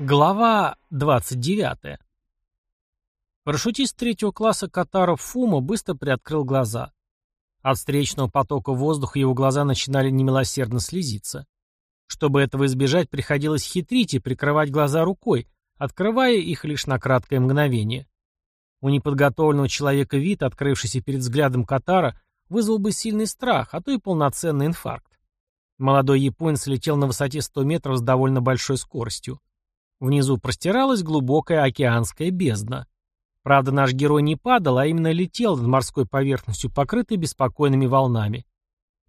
Глава 29. Парашютист третьего класса Катаро Фума быстро приоткрыл глаза. От встречного потока воздуха его глаза начинали немилосердно слезиться. Чтобы этого избежать, приходилось хитрить и прикрывать глаза рукой, открывая их лишь на краткое мгновение. У неподготовленного человека вид, открывшийся перед взглядом Катара, вызвал бы сильный страх, а то и полноценный инфаркт. Молодой японец летел на высоте 100 метров с довольно большой скоростью. Внизу простиралась глубокая океанская бездна. Правда, наш герой не падал, а именно летел над морской поверхностью, покрытой беспокойными волнами.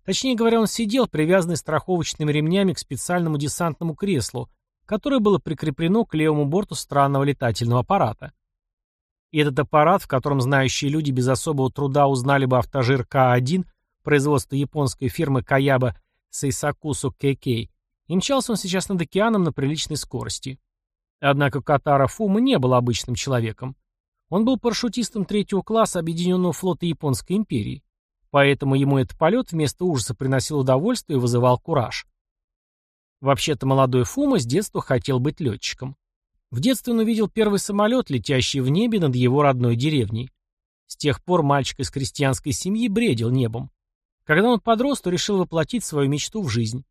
Точнее говоря, он сидел, привязанный страховочными ремнями к специальному десантному креслу, которое было прикреплено к левому борту странного летательного аппарата. И этот аппарат, в котором знающие люди без особого труда узнали бы автожир К-1, производство японской фирмы Каяба Сейсакусу Кекей, и мчался он сейчас над океаном на приличной скорости. Однако Катара Фума не был обычным человеком. Он был парашютистом третьего класса Объединенного флота Японской империи. Поэтому ему этот полет вместо ужаса приносил удовольствие и вызывал кураж. Вообще-то молодой Фума с детства хотел быть летчиком. В детстве он увидел первый самолет, летящий в небе над его родной деревней. С тех пор мальчик из крестьянской семьи бредил небом. Когда он подрос, то решил воплотить свою мечту в жизнь.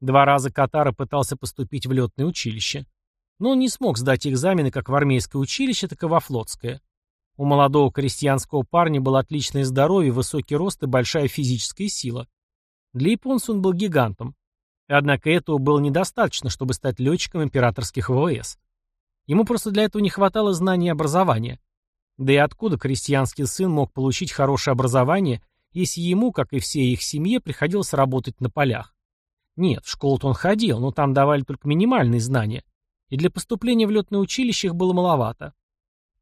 Два раза Катара пытался поступить в летное училище но он не смог сдать экзамены как в армейское училище, так и во флотское. У молодого крестьянского парня было отличное здоровье, высокий рост и большая физическая сила. Для японца он был гигантом. Однако этого было недостаточно, чтобы стать летчиком императорских ВВС. Ему просто для этого не хватало знаний и образования. Да и откуда крестьянский сын мог получить хорошее образование, если ему, как и всей их семье, приходилось работать на полях? Нет, в школу-то он ходил, но там давали только минимальные знания и для поступления в летное училище их было маловато.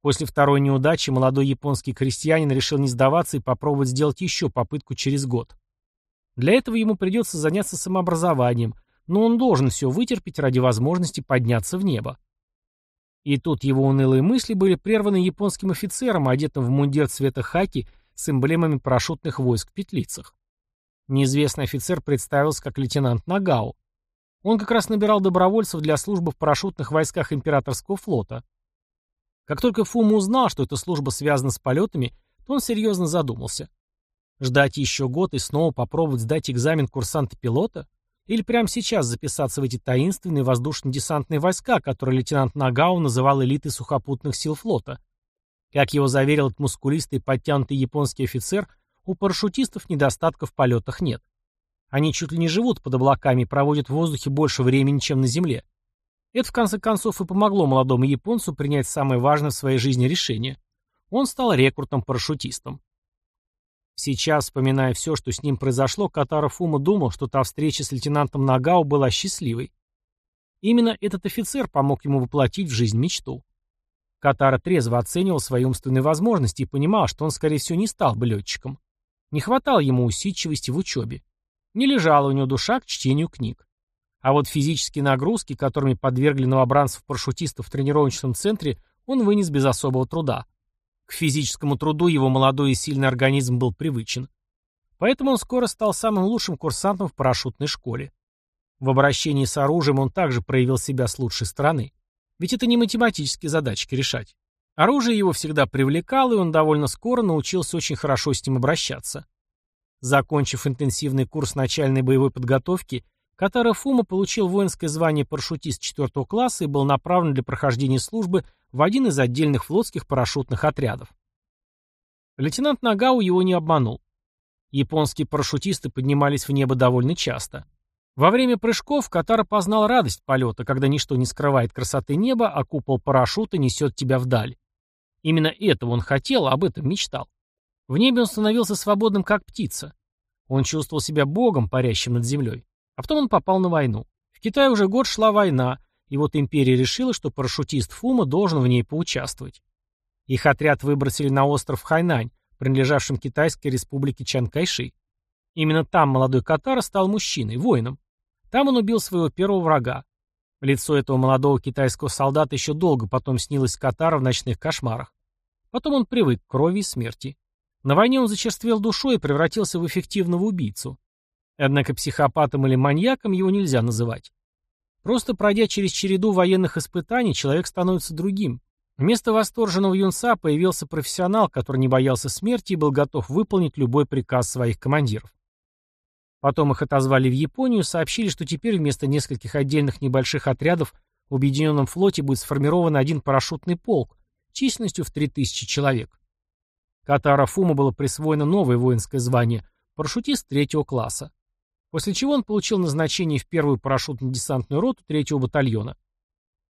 После второй неудачи молодой японский крестьянин решил не сдаваться и попробовать сделать еще попытку через год. Для этого ему придется заняться самообразованием, но он должен все вытерпеть ради возможности подняться в небо. И тут его унылые мысли были прерваны японским офицером, одетым в мундир цвета хаки с эмблемами парашютных войск в петлицах. Неизвестный офицер представился как лейтенант Нагао. Он как раз набирал добровольцев для службы в парашютных войсках императорского флота. Как только Фума узнал, что эта служба связана с полетами, то он серьезно задумался. Ждать еще год и снова попробовать сдать экзамен курсанта-пилота? Или прямо сейчас записаться в эти таинственные воздушно-десантные войска, которые лейтенант Нагау называл элитой сухопутных сил флота? Как его заверил этот мускулистый подтянутый японский офицер, у парашютистов недостатков в полетах нет. Они чуть ли не живут под облаками и проводят в воздухе больше времени, чем на Земле. Это, в конце концов, и помогло молодому японцу принять самое важное в своей жизни решение. Он стал рекрутом-парашютистом. Сейчас, вспоминая все, что с ним произошло, Катара Фума думал, что та встреча с лейтенантом Нагао была счастливой. Именно этот офицер помог ему воплотить в жизнь мечту. Катара трезво оценивал свои умственные возможности и понимал, что он, скорее всего, не стал бы летчиком. Не хватало ему усидчивости в учебе. Не лежала у него душа к чтению книг. А вот физические нагрузки, которыми подвергли новобранцев-парашютистов в тренировочном центре, он вынес без особого труда. К физическому труду его молодой и сильный организм был привычен. Поэтому он скоро стал самым лучшим курсантом в парашютной школе. В обращении с оружием он также проявил себя с лучшей стороны. Ведь это не математические задачки решать. Оружие его всегда привлекало, и он довольно скоро научился очень хорошо с ним обращаться. Закончив интенсивный курс начальной боевой подготовки, Катара Фума получил воинское звание парашютист 4 класса и был направлен для прохождения службы в один из отдельных флотских парашютных отрядов. Лейтенант Нагау его не обманул. Японские парашютисты поднимались в небо довольно часто. Во время прыжков Катара познал радость полета, когда ничто не скрывает красоты неба, а купол парашюта несет тебя вдаль. Именно этого он хотел, об этом мечтал. В небе он становился свободным, как птица. Он чувствовал себя богом, парящим над землей. А потом он попал на войну. В Китае уже год шла война, и вот империя решила, что парашютист Фума должен в ней поучаствовать. Их отряд выбросили на остров Хайнань, принадлежавшим Китайской республике Чан Кайши. Именно там молодой Катара стал мужчиной, воином. Там он убил своего первого врага. Лицо этого молодого китайского солдата еще долго потом снилось Катара в ночных кошмарах. Потом он привык к крови и смерти. На войне он зачерствел душой и превратился в эффективного убийцу. Однако психопатом или маньяком его нельзя называть. Просто пройдя через череду военных испытаний, человек становится другим. Вместо восторженного юнца появился профессионал, который не боялся смерти и был готов выполнить любой приказ своих командиров. Потом их отозвали в Японию, сообщили, что теперь вместо нескольких отдельных небольших отрядов в Объединенном флоте будет сформирован один парашютный полк численностью в 3000 человек. Катара Фума было присвоено новое воинское звание – парашютист третьего класса. После чего он получил назначение в первую парашютно-десантную роту третьего батальона.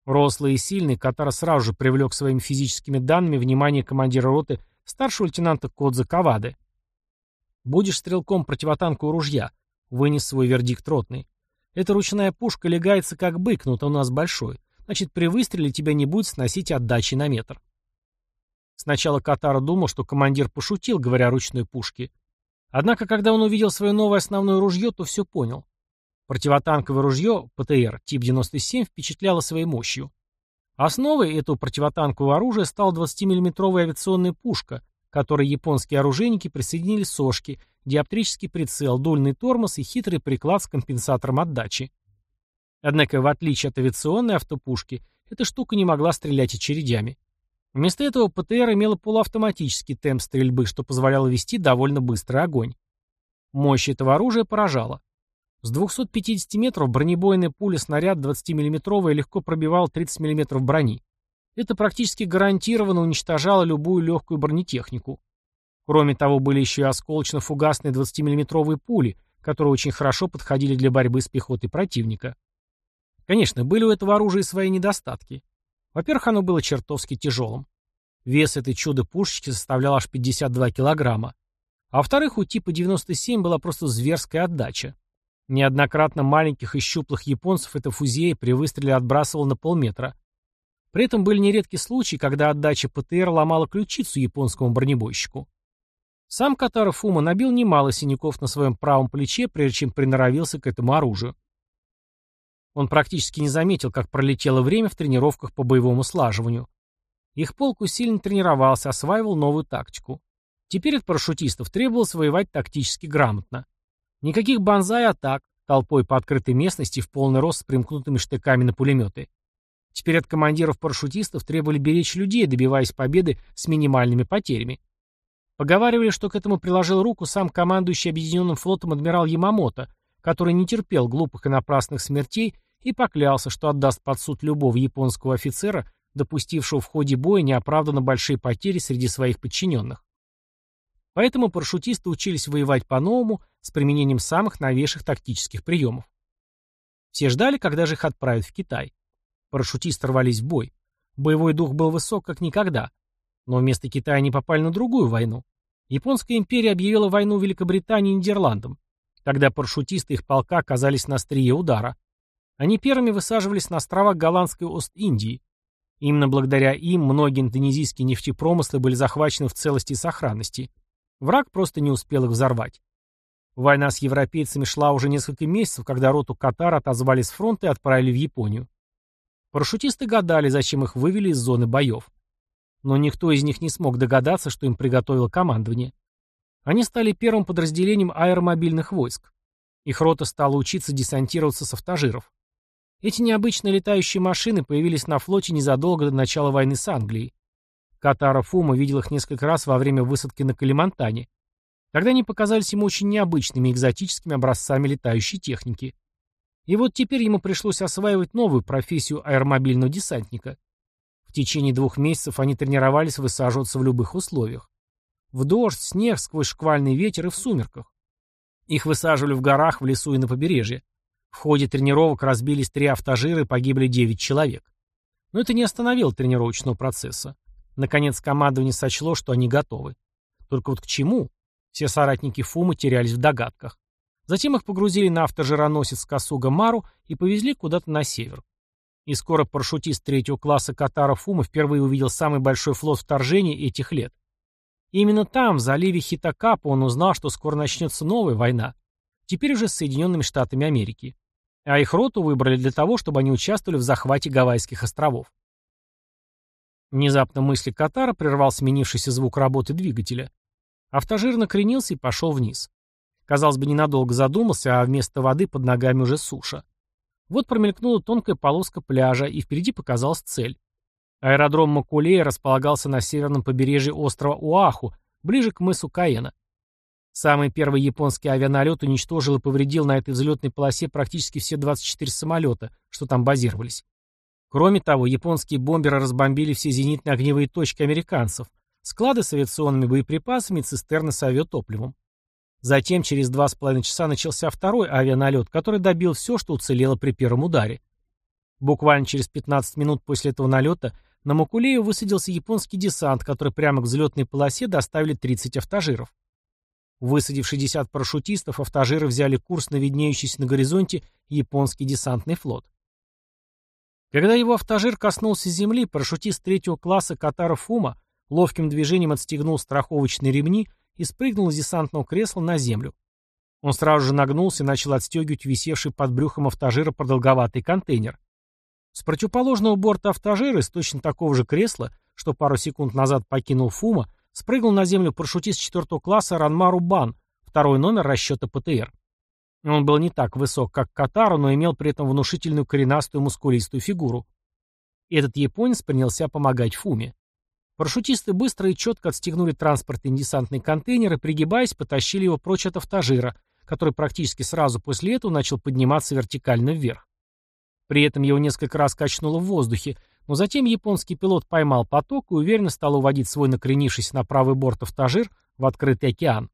Рослый и сильный, Катара сразу же привлек своими физическими данными внимание командира роты старшего лейтенанта Кодза Кавады. «Будешь стрелком противотанкового ружья», — вынес свой вердикт ротный. «Эта ручная пушка легается как бык, но то у нас большой. Значит, при выстреле тебя не будет сносить отдачи на метр». Сначала Катара думал, что командир пошутил, говоря о ручной пушке. Однако, когда он увидел свое новое основное ружье, то все понял. Противотанковое ружье ПТР тип 97 впечатляло своей мощью. Основой этого противотанкового оружия стала 20-мм авиационная пушка, которой японские оружейники присоединили сошки, диоптрический прицел, дульный тормоз и хитрый приклад с компенсатором отдачи. Однако, в отличие от авиационной автопушки, эта штука не могла стрелять очередями. Вместо этого ПТР имела полуавтоматический темп стрельбы, что позволяло вести довольно быстрый огонь. Мощь этого оружия поражала. С 250 метров бронебойная пуля снаряд 20-мм легко пробивал 30 мм брони. Это практически гарантированно уничтожало любую легкую бронетехнику. Кроме того, были еще и осколочно-фугасные 20-мм пули, которые очень хорошо подходили для борьбы с пехотой противника. Конечно, были у этого оружия свои недостатки. Во-первых, оно было чертовски тяжелым. Вес этой чудо-пушечки составлял аж 52 килограмма. А во-вторых, у типа 97 была просто зверская отдача. Неоднократно маленьких и щуплых японцев эта фузея при выстреле отбрасывала на полметра. При этом были нередки случаи, когда отдача ПТР ломала ключицу японскому бронебойщику. Сам Катара Фума набил немало синяков на своем правом плече, прежде чем приноровился к этому оружию. Он практически не заметил, как пролетело время в тренировках по боевому слаживанию. Их полк усиленно тренировался, осваивал новую тактику. Теперь от парашютистов требовалось воевать тактически грамотно. Никаких банзай-атак, толпой по открытой местности в полный рост с примкнутыми штыками на пулеметы. Теперь от командиров-парашютистов требовали беречь людей, добиваясь победы с минимальными потерями. Поговаривали, что к этому приложил руку сам командующий Объединенным флотом адмирал Ямамото, который не терпел глупых и напрасных смертей и поклялся, что отдаст под суд любого японского офицера, допустившего в ходе боя неоправданно большие потери среди своих подчиненных. Поэтому парашютисты учились воевать по-новому с применением самых новейших тактических приемов. Все ждали, когда же их отправят в Китай. Парашютисты рвались в бой. Боевой дух был высок, как никогда. Но вместо Китая они попали на другую войну. Японская империя объявила войну Великобритании и Нидерландам. Тогда парашютисты их полка оказались на острие удара. Они первыми высаживались на островах голландской Ост-Индии. Именно благодаря им многие индонезийские нефтепромыслы были захвачены в целости и сохранности. Враг просто не успел их взорвать. Война с европейцами шла уже несколько месяцев, когда роту Катара отозвали с фронта и отправили в Японию. Парашютисты гадали, зачем их вывели из зоны боев. Но никто из них не смог догадаться, что им приготовило командование. Они стали первым подразделением аэромобильных войск. Их рота стала учиться десантироваться с автожиров. Эти необычные летающие машины появились на флоте незадолго до начала войны с Англией. Катара Фума видел их несколько раз во время высадки на Калимантане. Тогда они показались ему очень необычными экзотическими образцами летающей техники. И вот теперь ему пришлось осваивать новую профессию аэромобильного десантника. В течение двух месяцев они тренировались высаживаться в любых условиях. В дождь, снег, сквозь шквальный ветер и в сумерках. Их высаживали в горах, в лесу и на побережье. В ходе тренировок разбились три автожира и погибли девять человек. Но это не остановило тренировочного процесса. Наконец командование сочло, что они готовы. Только вот к чему? Все соратники Фумы терялись в догадках. Затем их погрузили на автожироносец Касуга Мару и повезли куда-то на север. И скоро парашютист третьего класса Катара Фума впервые увидел самый большой флот вторжения этих лет. И именно там, в заливе Хитакапа, он узнал, что скоро начнется новая война. Теперь уже с Соединенными Штатами Америки. А их роту выбрали для того, чтобы они участвовали в захвате Гавайских островов. Внезапно мысли Катара прервал сменившийся звук работы двигателя. Автожир накренился и пошел вниз. Казалось бы, ненадолго задумался, а вместо воды под ногами уже суша. Вот промелькнула тонкая полоска пляжа, и впереди показалась цель. Аэродром Макулея располагался на северном побережье острова Уаху, ближе к мысу Каена. Самый первый японский авианалет уничтожил и повредил на этой взлетной полосе практически все 24 самолета, что там базировались. Кроме того, японские бомберы разбомбили все зенитные огневые точки американцев, склады с авиационными боеприпасами и цистерны с авиатопливом. Затем через два с половиной часа начался второй авианалет, который добил все, что уцелело при первом ударе. Буквально через 15 минут после этого налета на Макулею высадился японский десант, который прямо к взлетной полосе доставили 30 автожиров. Высадив 60 парашютистов, автожиры взяли курс на виднеющийся на горизонте японский десантный флот. Когда его автожир коснулся земли, парашютист третьего класса Катара Фума ловким движением отстегнул страховочные ремни и спрыгнул из десантного кресла на землю. Он сразу же нагнулся и начал отстегивать висевший под брюхом автожира продолговатый контейнер. С противоположного борта автожира из точно такого же кресла, что пару секунд назад покинул Фума, спрыгнул на землю парашютист четвертого класса Ранмару Бан, второй номер расчета ПТР. Он был не так высок, как Катару, но имел при этом внушительную коренастую мускулистую фигуру. Этот японец принялся помогать Фуме. Парашютисты быстро и четко отстегнули транспортный десантный контейнер и, пригибаясь, потащили его прочь от автожира, который практически сразу после этого начал подниматься вертикально вверх. При этом его несколько раз качнуло в воздухе, но затем японский пилот поймал поток и уверенно стал уводить свой накренившийся на правый борт автожир в открытый океан.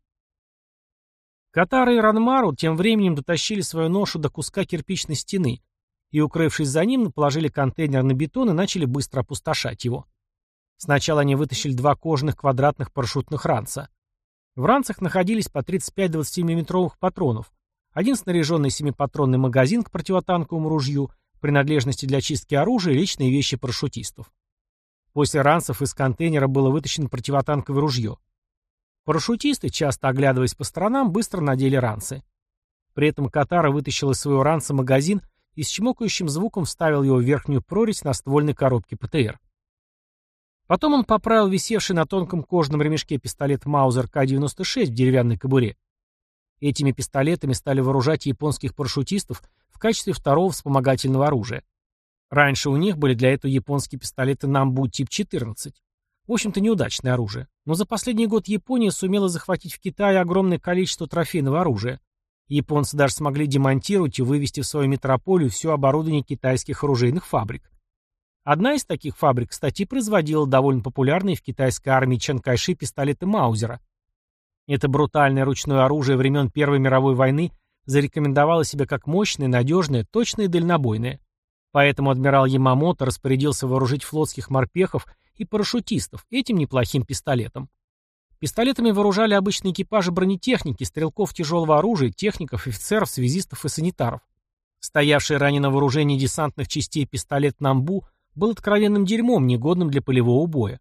Катара и Ранмару тем временем дотащили свою ношу до куска кирпичной стены и, укрывшись за ним, положили контейнер на бетон и начали быстро опустошать его. Сначала они вытащили два кожаных квадратных парашютных ранца. В ранцах находились по 35 20 миллиметровых патронов, один снаряженный семипатронный магазин к противотанковому ружью принадлежности для чистки оружия и личные вещи парашютистов. После ранцев из контейнера было вытащено противотанковое ружье. Парашютисты, часто оглядываясь по сторонам, быстро надели ранцы. При этом Катара вытащил из своего ранца магазин и с чмокающим звуком вставил его в верхнюю прорезь на ствольной коробке ПТР. Потом он поправил висевший на тонком кожаном ремешке пистолет Маузер К-96 в деревянной кобуре. Этими пистолетами стали вооружать японских парашютистов в качестве второго вспомогательного оружия. Раньше у них были для этого японские пистолеты Намбу тип 14. В общем-то, неудачное оружие. Но за последний год Япония сумела захватить в Китае огромное количество трофейного оружия. Японцы даже смогли демонтировать и вывести в свою метрополию все оборудование китайских оружейных фабрик. Одна из таких фабрик, кстати, производила довольно популярные в китайской армии Чанкайши пистолеты Маузера. Это брутальное ручное оружие времен Первой мировой войны зарекомендовало себя как мощное, надежное, точное и дальнобойное. Поэтому адмирал Ямамото распорядился вооружить флотских морпехов и парашютистов этим неплохим пистолетом. Пистолетами вооружали обычные экипажи бронетехники, стрелков тяжелого оружия, техников, офицеров, связистов и санитаров. Стоявший ранее на вооружении десантных частей пистолет «Намбу» был откровенным дерьмом, негодным для полевого боя.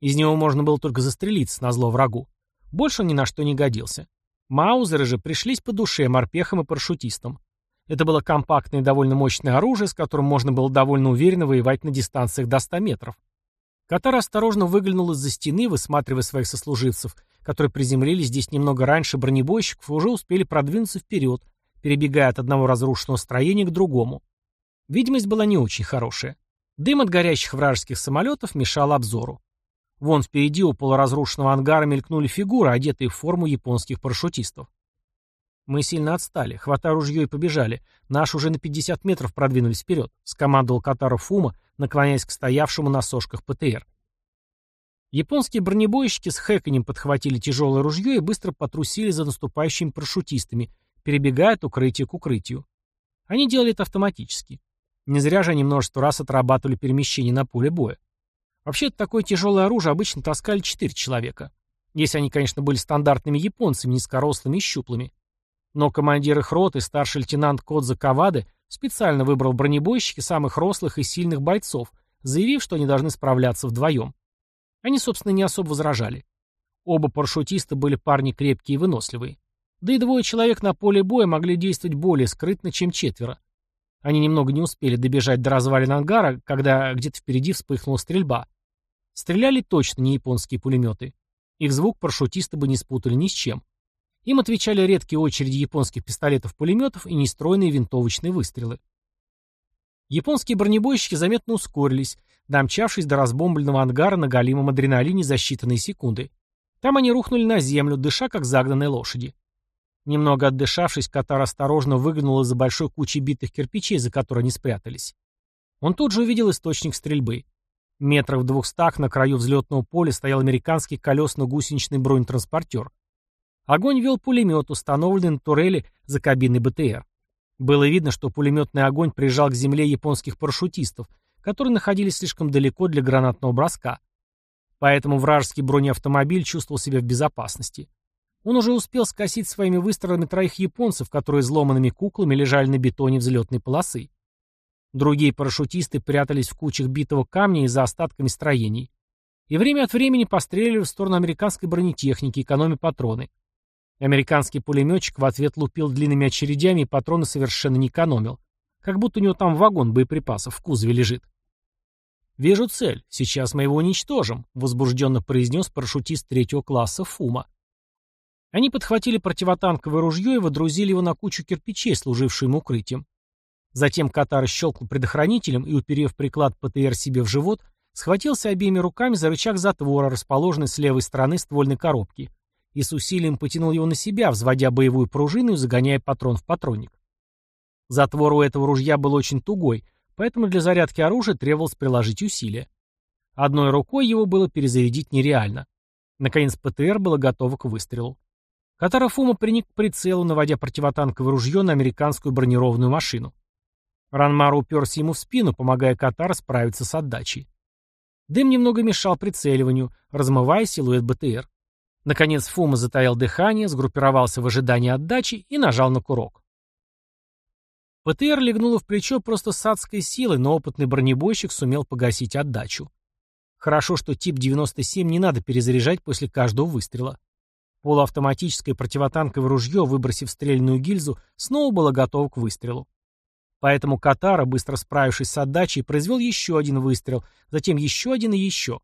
Из него можно было только застрелиться на зло врагу. Больше ни на что не годился. Маузеры же пришлись по душе морпехам и парашютистам. Это было компактное и довольно мощное оружие, с которым можно было довольно уверенно воевать на дистанциях до 100 метров. Катар осторожно выглянул из-за стены, высматривая своих сослуживцев, которые приземлились здесь немного раньше бронебойщиков и уже успели продвинуться вперед, перебегая от одного разрушенного строения к другому. Видимость была не очень хорошая. Дым от горящих вражеских самолетов мешал обзору. Вон впереди у полуразрушенного ангара мелькнули фигуры, одетые в форму японских парашютистов. «Мы сильно отстали. Хватай ружье и побежали. Наши уже на 50 метров продвинулись вперед», — скомандовал Катару Фума, наклоняясь к стоявшему на сошках ПТР. Японские бронебойщики с хэканем подхватили тяжелое ружье и быстро потрусили за наступающими парашютистами, перебегая от укрытия к укрытию. Они делали это автоматически. Не зря же они множество раз отрабатывали перемещение на поле боя. Вообще-то такое тяжелое оружие обычно таскали четыре человека. Если они, конечно, были стандартными японцами, низкорослыми и щуплыми. Но командир их роты, старший лейтенант Кодза Кавады, специально выбрал бронебойщики самых рослых и сильных бойцов, заявив, что они должны справляться вдвоем. Они, собственно, не особо возражали. Оба парашютиста были парни крепкие и выносливые. Да и двое человек на поле боя могли действовать более скрытно, чем четверо. Они немного не успели добежать до развалин ангара, когда где-то впереди вспыхнула стрельба. Стреляли точно не японские пулеметы. Их звук парашютисты бы не спутали ни с чем. Им отвечали редкие очереди японских пистолетов-пулеметов и нестройные винтовочные выстрелы. Японские бронебойщики заметно ускорились, домчавшись до разбомбленного ангара на галимом адреналине за считанные секунды. Там они рухнули на землю, дыша как загнанные лошади. Немного отдышавшись, Катар осторожно выглянул из-за большой кучи битых кирпичей, за которой они спрятались. Он тут же увидел источник стрельбы. Метров в двухстах на краю взлетного поля стоял американский колесно-гусеничный бронетранспортер. Огонь вел пулемет, установленный на турели за кабиной БТР. Было видно, что пулеметный огонь прижал к земле японских парашютистов, которые находились слишком далеко для гранатного броска. Поэтому вражеский бронеавтомобиль чувствовал себя в безопасности. Он уже успел скосить своими выстрелами троих японцев, которые изломанными куклами лежали на бетоне взлетной полосы. Другие парашютисты прятались в кучах битого камня и за остатками строений. И время от времени постреливали в сторону американской бронетехники, экономя патроны. Американский пулеметчик в ответ лупил длинными очередями и патроны совершенно не экономил. Как будто у него там вагон боеприпасов в кузове лежит. «Вижу цель. Сейчас мы его уничтожим», — возбужденно произнес парашютист третьего класса Фума. Они подхватили противотанковое ружье и водрузили его на кучу кирпичей, служившую им укрытием. Затем Катар щелкнул предохранителем и, уперев приклад ПТР себе в живот, схватился обеими руками за рычаг затвора, расположенный с левой стороны ствольной коробки, и с усилием потянул его на себя, взводя боевую пружину и загоняя патрон в патронник. Затвор у этого ружья был очень тугой, поэтому для зарядки оружия требовалось приложить усилия. Одной рукой его было перезарядить нереально. Наконец ПТР было готово к выстрелу. Катарафума приник к прицелу, наводя противотанковое ружье на американскую бронированную машину. Ранмар уперся ему в спину, помогая Катар справиться с отдачей. Дым немного мешал прицеливанию, размывая силуэт БТР. Наконец Фума затаил дыхание, сгруппировался в ожидании отдачи и нажал на курок. ПТР легнуло в плечо просто с адской силой, но опытный бронебойщик сумел погасить отдачу. Хорошо, что тип 97 не надо перезаряжать после каждого выстрела. Полуавтоматическое противотанковое ружье, выбросив стрельную гильзу, снова было готово к выстрелу. Поэтому Катара, быстро справившись с отдачей, произвел еще один выстрел, затем еще один и еще.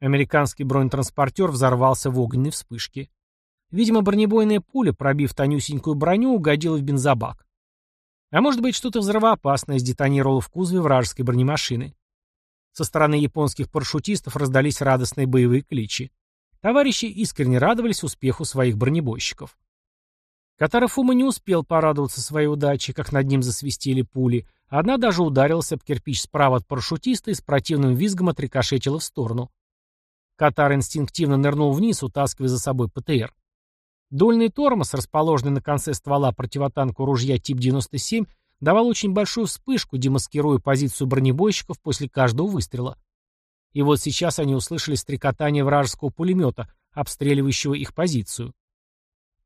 Американский бронетранспортер взорвался в огненной вспышке. Видимо, бронебойная пуля, пробив тонюсенькую броню, угодила в бензобак. А может быть, что-то взрывоопасное сдетонировало в кузове вражеской бронемашины. Со стороны японских парашютистов раздались радостные боевые кличи. Товарищи искренне радовались успеху своих бронебойщиков. Катарафума не успел порадоваться своей удаче, как над ним засвистели пули, одна даже ударилась об кирпич справа от парашютиста и с противным визгом отрикошетила в сторону. Катар инстинктивно нырнул вниз, утаскивая за собой ПТР. Дульный тормоз, расположенный на конце ствола противотанку ружья тип 97, давал очень большую вспышку, демаскируя позицию бронебойщиков после каждого выстрела. И вот сейчас они услышали стрекотание вражеского пулемета, обстреливающего их позицию.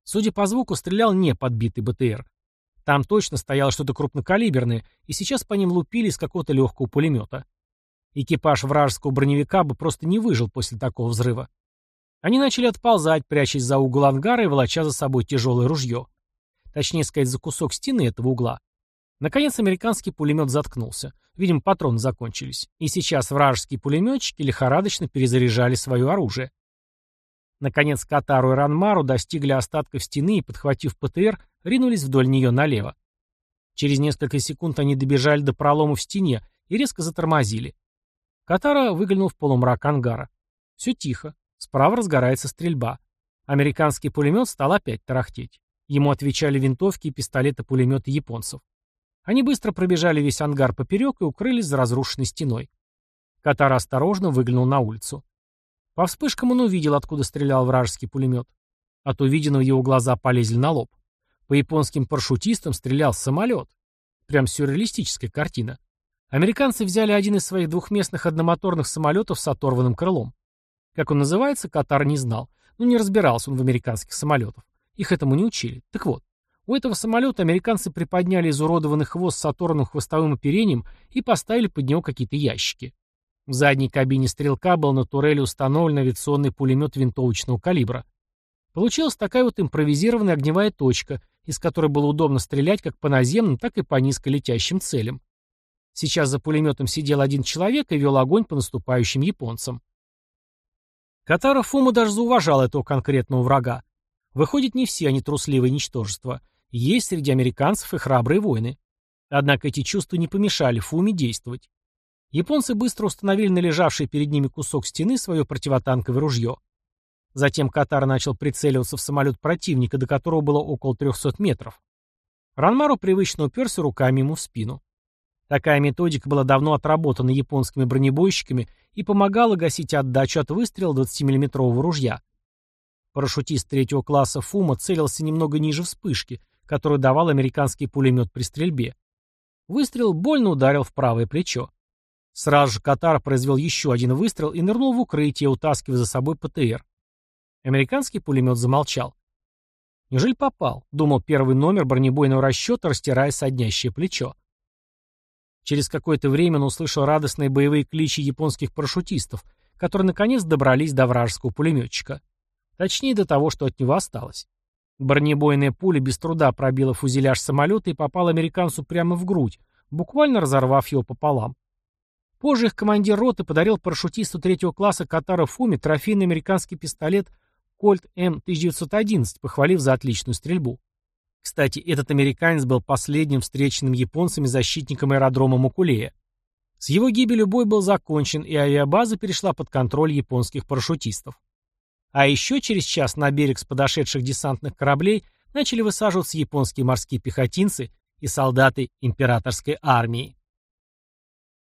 Судя по звуку, стрелял не подбитый БТР. Там точно стояло что-то крупнокалиберное, и сейчас по ним лупили из какого-то легкого пулемета. Экипаж вражеского броневика бы просто не выжил после такого взрыва. Они начали отползать, прячась за угол ангара и волоча за собой тяжелое ружье. Точнее сказать, за кусок стены этого угла. Наконец американский пулемет заткнулся. Видимо, патроны закончились. И сейчас вражеские пулеметчики лихорадочно перезаряжали свое оружие. Наконец Катару и Ранмару достигли остатков стены и, подхватив ПТР, ринулись вдоль нее налево. Через несколько секунд они добежали до пролома в стене и резко затормозили. Катара выглянул в полумрак ангара. Все тихо. Справа разгорается стрельба. Американский пулемет стал опять тарахтеть. Ему отвечали винтовки и пистолеты-пулеметы японцев. Они быстро пробежали весь ангар поперек и укрылись за разрушенной стеной. Катар осторожно выглянул на улицу. По вспышкам он увидел, откуда стрелял вражеский пулемет. От увиденного его глаза полезли на лоб. По японским парашютистам стрелял самолет. Прям сюрреалистическая картина. Американцы взяли один из своих двухместных одномоторных самолетов с оторванным крылом. Как он называется, Катар не знал. Ну, не разбирался он в американских самолетах. Их этому не учили. Так вот, у этого самолета американцы приподняли изуродованный хвост с оторванным хвостовым оперением и поставили под него какие-то ящики. В задней кабине стрелка был на турели установлен авиационный пулемет винтовочного калибра. Получилась такая вот импровизированная огневая точка, из которой было удобно стрелять как по наземным, так и по низколетящим целям. Сейчас за пулеметом сидел один человек и вел огонь по наступающим японцам. Катара Фума даже зауважал этого конкретного врага. Выходит, не все они трусливые ничтожества. Есть среди американцев и храбрые воины. Однако эти чувства не помешали Фуме действовать. Японцы быстро установили на лежавший перед ними кусок стены свое противотанковое ружье. Затем Катар начал прицеливаться в самолет противника, до которого было около 300 метров. Ранмару привычно уперся руками ему в спину. Такая методика была давно отработана японскими бронебойщиками и помогала гасить отдачу от выстрела 20-мм ружья. Парашютист третьего класса Фума целился немного ниже вспышки, которую давал американский пулемет при стрельбе. Выстрел больно ударил в правое плечо. Сразу же Катар произвел еще один выстрел и нырнул в укрытие, утаскивая за собой ПТР. Американский пулемет замолчал. Неужели попал? Думал первый номер бронебойного расчета, растирая соднящее плечо. Через какое-то время он услышал радостные боевые кличи японских парашютистов, которые наконец добрались до вражеского пулеметчика. Точнее, до того, что от него осталось. Бронебойная пуля без труда пробила фюзеляж самолета и попала американцу прямо в грудь, буквально разорвав его пополам. Позже их командир роты подарил парашютисту третьего класса Катара Фуми трофейный американский пистолет Кольт М1911, похвалив за отличную стрельбу. Кстати, этот американец был последним встреченным японцами защитником аэродрома Мукулея. С его гибелью бой был закончен, и авиабаза перешла под контроль японских парашютистов. А еще через час на берег с подошедших десантных кораблей начали высаживаться японские морские пехотинцы и солдаты императорской армии.